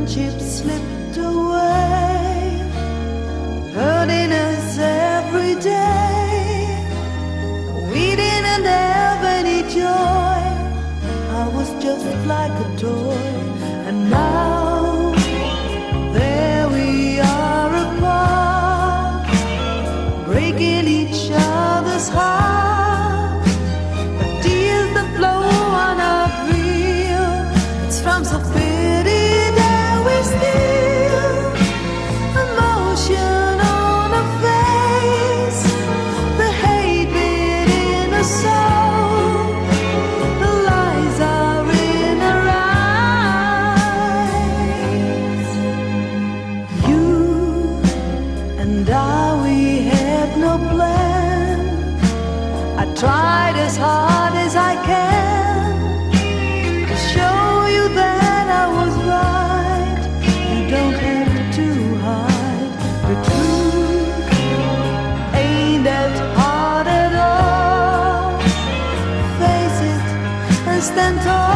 friendship slipped away, hurting us every day. We didn't have any joy. I was just like a toy, tried as hard as I can to show you that I was right. You don't have to hide the truth. Ain't that hard at all? Face it and stand tall.